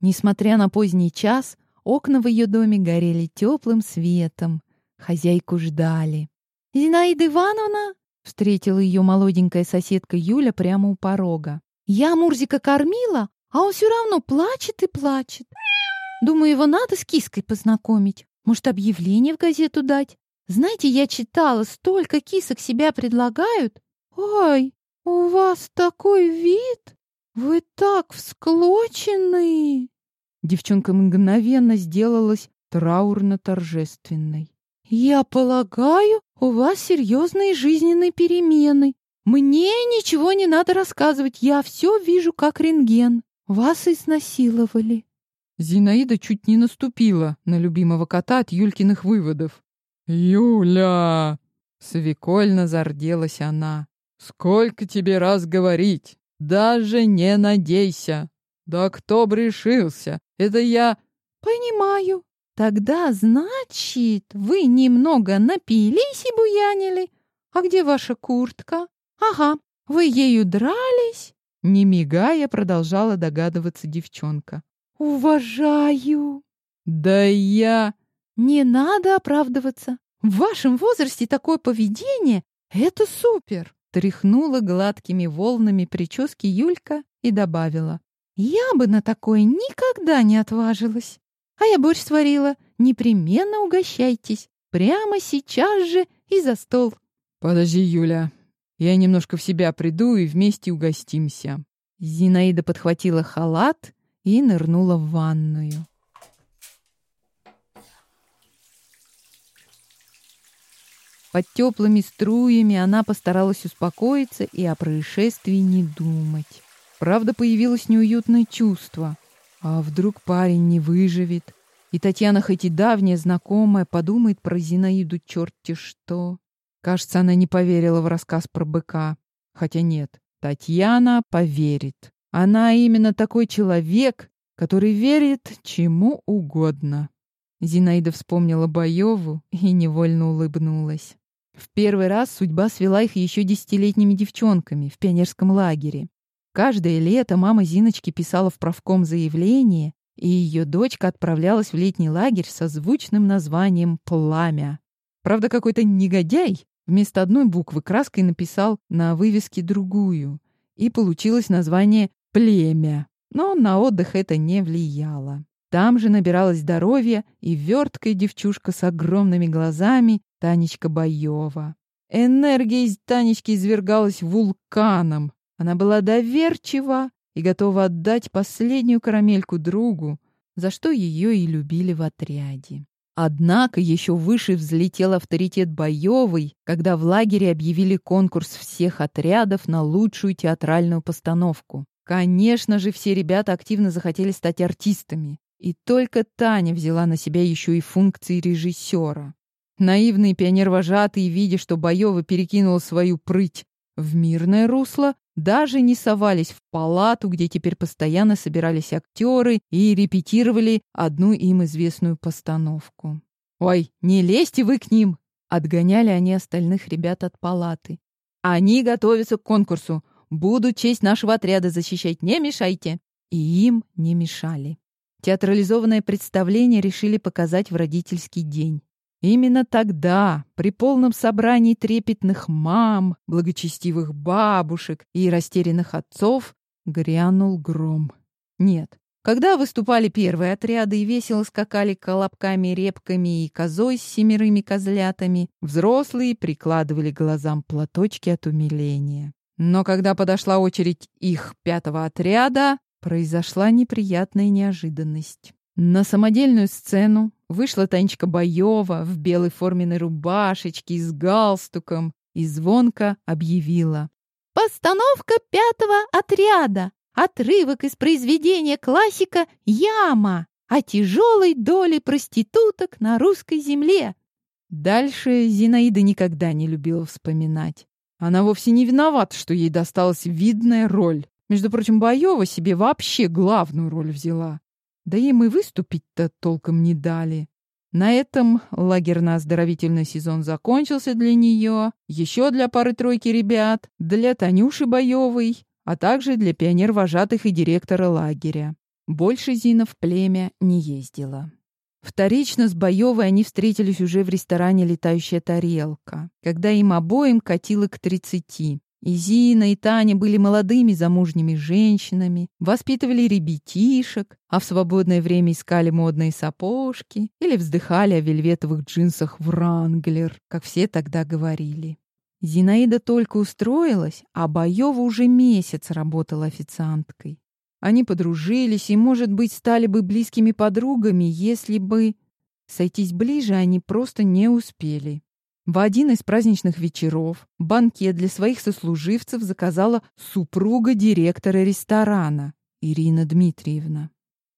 Несмотря на поздний час, окна в ее доме горели теплым светом. Хозяйку ждали. «Зинаида Ивановна!» — встретила ее молоденькая соседка Юля прямо у порога. «Я Мурзика кормила, а он все равно плачет и плачет. Думаю, его надо с киской познакомить. Может, объявление в газету дать? Знаете, я читала, столько кисок себя предлагают. Ой, у вас такой вид! Вы так всклочены!» Девчонка мгновенно сделалась траурно-торжественной. «Я полагаю, у вас серьезные жизненные перемены. Мне ничего не надо рассказывать, я все вижу как рентген. Вас изнасиловали». Зинаида чуть не наступила на любимого кота от Юлькиных выводов. «Юля!» — свекольно зарделась она. «Сколько тебе раз говорить? Даже не надейся! Да кто б решился? Это я...» «Понимаю. Тогда, значит, вы немного напились и буянили. А где ваша куртка? Ага, вы ею дрались?» Не мигая, продолжала догадываться девчонка. «Уважаю!» «Да я...» «Не надо оправдываться. В вашем возрасте такое поведение — это супер!» Тряхнула гладкими волнами прически Юлька и добавила. «Я бы на такое никогда не отважилась. А я борщ сварила. Непременно угощайтесь. Прямо сейчас же и за стол». «Подожди, Юля. Я немножко в себя приду и вместе угостимся». Зинаида подхватила халат и нырнула в ванную. Под теплыми струями она постаралась успокоиться и о происшествии не думать. Правда, появилось неуютное чувство. А вдруг парень не выживет? И Татьяна, хоть и давняя знакомая, подумает про Зинаиду черти что. Кажется, она не поверила в рассказ про быка. Хотя нет, Татьяна поверит. Она именно такой человек, который верит чему угодно. Зинаида вспомнила Боеву и невольно улыбнулась. В первый раз судьба свела их еще десятилетними девчонками в пионерском лагере. Каждое лето мама Зиночки писала в правком заявление, и ее дочка отправлялась в летний лагерь со звучным названием «Пламя». Правда, какой-то негодяй вместо одной буквы краской написал на вывеске другую, и получилось название «Племя». Но на отдых это не влияло. Там же набиралось здоровье и верткая девчушка с огромными глазами Танечка Боева. Энергия из Танечки извергалась вулканом. Она была доверчива и готова отдать последнюю карамельку другу, за что ее и любили в отряде. Однако еще выше взлетел авторитет Боевой, когда в лагере объявили конкурс всех отрядов на лучшую театральную постановку. Конечно же, все ребята активно захотели стать артистами. И только Таня взяла на себя еще и функции режиссера. Наивные пионер-вожатые, видя, что Боева перекинула свою прыть в мирное русло, даже не совались в палату, где теперь постоянно собирались актеры и репетировали одну им известную постановку. «Ой, не лезьте вы к ним!» — отгоняли они остальных ребят от палаты. «Они готовятся к конкурсу. Будут честь нашего отряда защищать. Не мешайте!» И им не мешали. Театрализованное представление решили показать в родительский день. Именно тогда, при полном собрании трепетных мам, благочестивых бабушек и растерянных отцов, грянул гром. Нет, когда выступали первые отряды и весело скакали колобками, репками и козой с семерыми козлятами, взрослые прикладывали глазам платочки от умиления. Но когда подошла очередь их пятого отряда, произошла неприятная неожиданность. На самодельную сцену вышла Танечка Боева в белой форменной рубашечке с галстуком и звонко объявила. «Постановка пятого отряда! Отрывок из произведения классика «Яма» о тяжелой доле проституток на русской земле». Дальше Зинаида никогда не любила вспоминать. Она вовсе не виновата, что ей досталась видная роль. Между прочим, Боева себе вообще главную роль взяла. Да им и выступить-то толком не дали. На этом лагерно-оздоровительный сезон закончился для нее, еще для пары-тройки ребят, для Танюши Боевой, а также для пионер-вожатых и директора лагеря. Больше Зина в племя не ездила. Вторично с Боевой они встретились уже в ресторане «Летающая тарелка», когда им обоим катило к тридцати. И Зина, и Таня были молодыми замужними женщинами, воспитывали ребятишек, а в свободное время искали модные сапожки или вздыхали о вельветовых джинсах «Вранглер», как все тогда говорили. Зинаида только устроилась, а Боева уже месяц работала официанткой. Они подружились и, может быть, стали бы близкими подругами, если бы... Сойтись ближе они просто не успели. В один из праздничных вечеров банкет для своих сослуживцев заказала супруга директора ресторана Ирина Дмитриевна.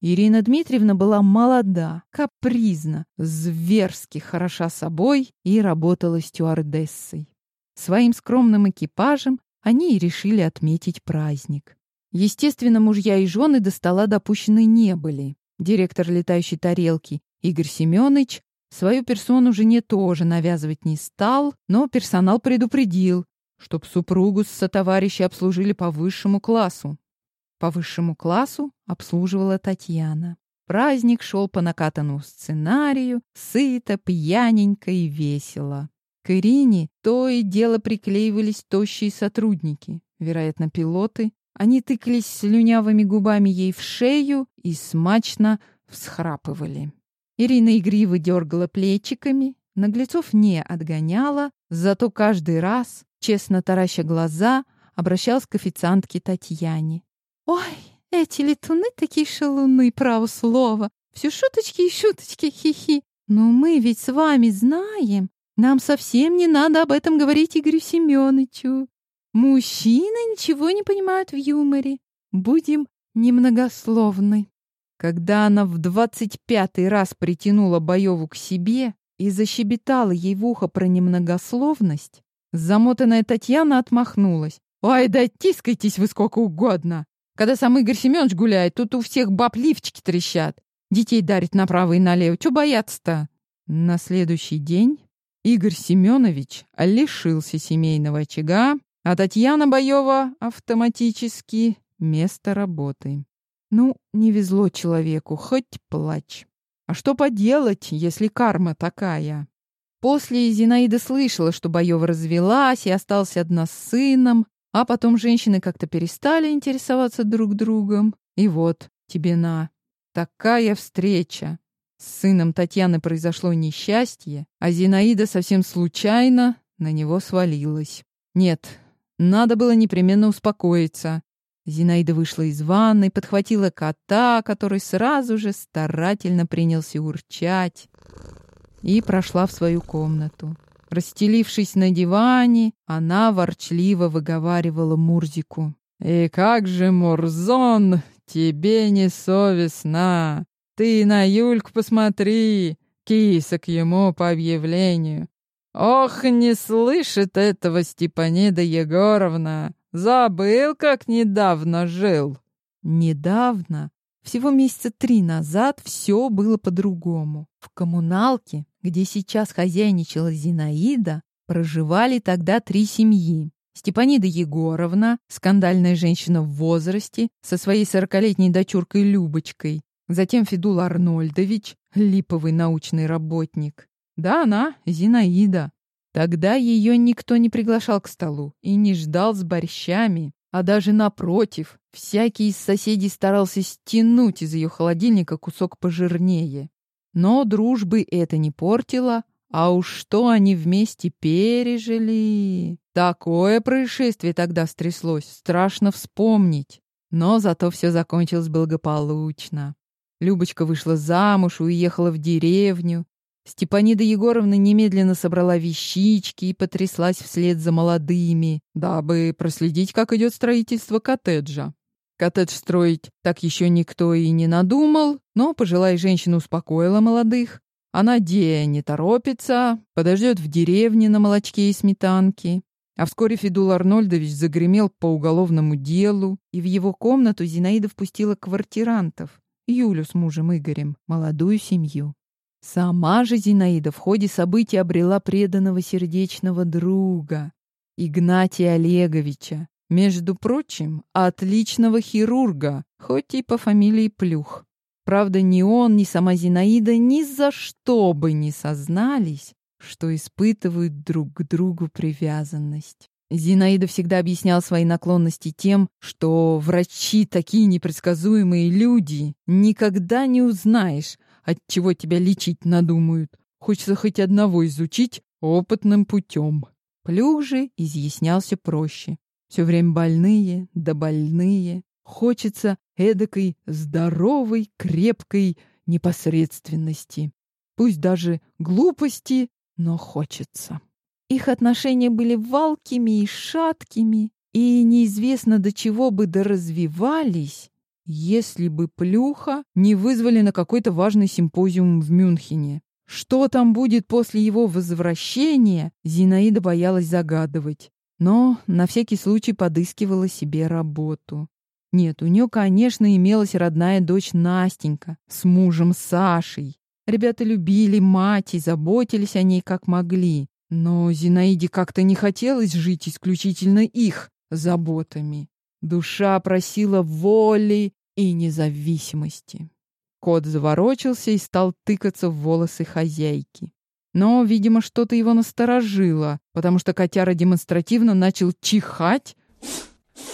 Ирина Дмитриевна была молода, капризна, зверски хороша собой и работала стюардессой. Своим скромным экипажем они и решили отметить праздник. Естественно, мужья и жены до стола допущены не были. Директор летающей тарелки Игорь Семенович Свою персону жене тоже навязывать не стал, но персонал предупредил, чтоб супругу с сотоварищей обслужили по высшему классу. По высшему классу обслуживала Татьяна. Праздник шел по накатанному сценарию, сыто, пьяненько и весело. К Ирине то и дело приклеивались тощие сотрудники, вероятно, пилоты. Они тыкались слюнявыми губами ей в шею и смачно всхрапывали. Ирина игриво дергала плечиками, наглецов не отгоняла, зато каждый раз, честно тараща глаза, обращалась к официантке Татьяне. «Ой, эти летуны такие шалуны, право слово! Все шуточки и шуточки, хихи! Но мы ведь с вами знаем, нам совсем не надо об этом говорить Игорю Семеновичу. Мужчины ничего не понимают в юморе. Будем немногословны». Когда она в двадцать пятый раз притянула Боеву к себе и защебетала ей в ухо про немногословность, замотанная Татьяна отмахнулась. «Ой, да тискайтесь вы сколько угодно! Когда сам Игорь Семенович гуляет, тут у всех баб лифчики трещат. Детей дарит направо и налево. Чего бояться-то?» На следующий день Игорь Семенович лишился семейного очага, а Татьяна Боева автоматически место работы. Ну, не везло человеку, хоть плачь. А что поделать, если карма такая? После Зинаида слышала, что Боева развелась и осталась одна с сыном, а потом женщины как-то перестали интересоваться друг другом. И вот тебе на. Такая встреча. С сыном Татьяны произошло несчастье, а Зинаида совсем случайно на него свалилась. Нет, надо было непременно успокоиться. Зинаида вышла из ванной, подхватила кота, который сразу же старательно принялся урчать, и прошла в свою комнату. Расстелившись на диване, она ворчливо выговаривала Мурзику. «И как же, Мурзон, тебе не совестно! Ты на Юльку посмотри, кисок ему по объявлению. Ох, не слышит этого Степанида Егоровна! Забыл, как недавно жил. Недавно, всего месяца три назад, все было по-другому. В коммуналке, где сейчас хозяйничала Зинаида, проживали тогда три семьи. Степанида Егоровна, скандальная женщина в возрасте, со своей сорокалетней дочуркой Любочкой. Затем Федул Арнольдович, липовый научный работник. Да, она, Зинаида, Тогда ее никто не приглашал к столу и не ждал с борщами, а даже напротив, всякий из соседей старался стянуть из ее холодильника кусок пожирнее. Но дружбы это не портило, а уж что они вместе пережили. Такое происшествие тогда стряслось, страшно вспомнить. Но зато все закончилось благополучно. Любочка вышла замуж, уехала в деревню, Степанида Егоровна немедленно собрала вещички и потряслась вслед за молодыми, дабы проследить, как идет строительство коттеджа. Коттедж строить так еще никто и не надумал, но пожилая женщина успокоила молодых. Она де не торопится, подождет в деревне на молочке и сметанке. А вскоре Федул Арнольдович загремел по уголовному делу, и в его комнату Зинаида впустила квартирантов, Юлю с мужем Игорем, молодую семью. Сама же Зинаида в ходе событий обрела преданного сердечного друга, Игнатия Олеговича, Между прочим, отличного хирурга, хоть и по фамилии Плюх. Правда, ни он, ни сама Зинаида ни за что бы не сознались, что испытывают друг к другу привязанность. Зинаида всегда объясняла свои наклонности тем, что врачи такие непредсказуемые люди, никогда не узнаешь, от чего тебя лечить надумают. Хочется хоть одного изучить опытным путем. Плюх же изъяснялся проще. Все время больные, да больные. Хочется эдакой здоровой, крепкой непосредственности. Пусть даже глупости, но хочется. Их отношения были валкими и шаткими, и неизвестно до чего бы доразвивались, если бы Плюха не вызвали на какой-то важный симпозиум в Мюнхене. Что там будет после его возвращения, Зинаида боялась загадывать, но на всякий случай подыскивала себе работу. Нет, у нее, конечно, имелась родная дочь Настенька с мужем Сашей. Ребята любили мать и заботились о ней как могли. Но Зинаиде как-то не хотелось жить исключительно их заботами. Душа просила воли и независимости. Кот заворочился и стал тыкаться в волосы хозяйки. Но, видимо, что-то его насторожило, потому что котяра демонстративно начал чихать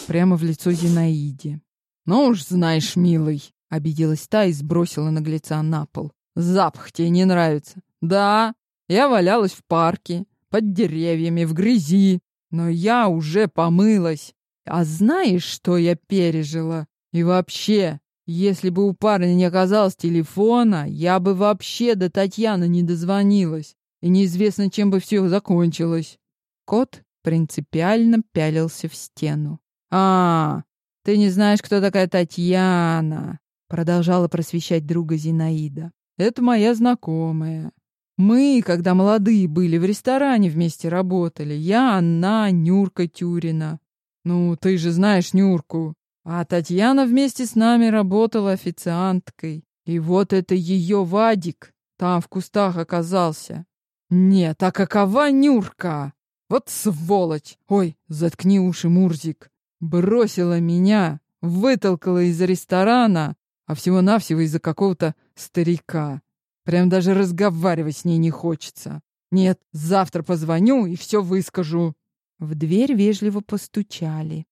прямо в лицо Зинаиде. «Ну уж знаешь, милый», — обиделась та и сбросила наглеца на пол. «Запах тебе не нравится?» «Да, я валялась в парке, под деревьями, в грязи, но я уже помылась. А знаешь, что я пережила? И вообще, если бы у парня не оказалось телефона, я бы вообще до Татьяны не дозвонилась, и неизвестно, чем бы все закончилось». Кот принципиально пялился в стену. «А, ты не знаешь, кто такая Татьяна?» Продолжала просвещать друга Зинаида. «Это моя знакомая. Мы, когда молодые были, в ресторане вместе работали. Я, она, Нюрка Тюрина. Ну, ты же знаешь Нюрку. А Татьяна вместе с нами работала официанткой. И вот это ее Вадик там в кустах оказался. Нет, а какова Нюрка? Вот сволочь! Ой, заткни уши, Мурзик. Бросила меня, вытолкала из ресторана, а всего-навсего из-за какого-то старика. Прям даже разговаривать с ней не хочется. Нет, завтра позвоню и все выскажу. В дверь вежливо постучали.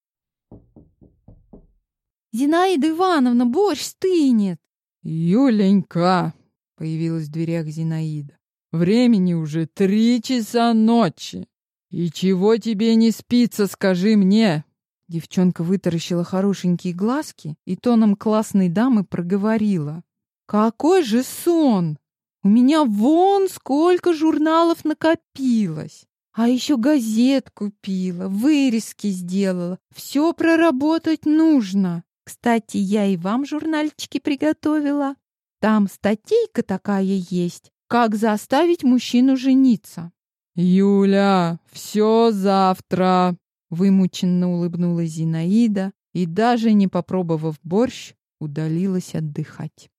«Зинаида Ивановна, борщ стынет!» «Юленька!» — появилась в дверях Зинаида. «Времени уже три часа ночи. И чего тебе не спится, скажи мне?» Девчонка вытаращила хорошенькие глазки и тоном классной дамы проговорила. «Какой же сон! У меня вон сколько журналов накопилось! А еще газет купила, вырезки сделала. Все проработать нужно. Кстати, я и вам журнальчики приготовила. Там статейка такая есть, как заставить мужчину жениться. «Юля, все завтра!» Вымученно улыбнулась Зинаида и, даже не попробовав борщ, удалилась отдыхать.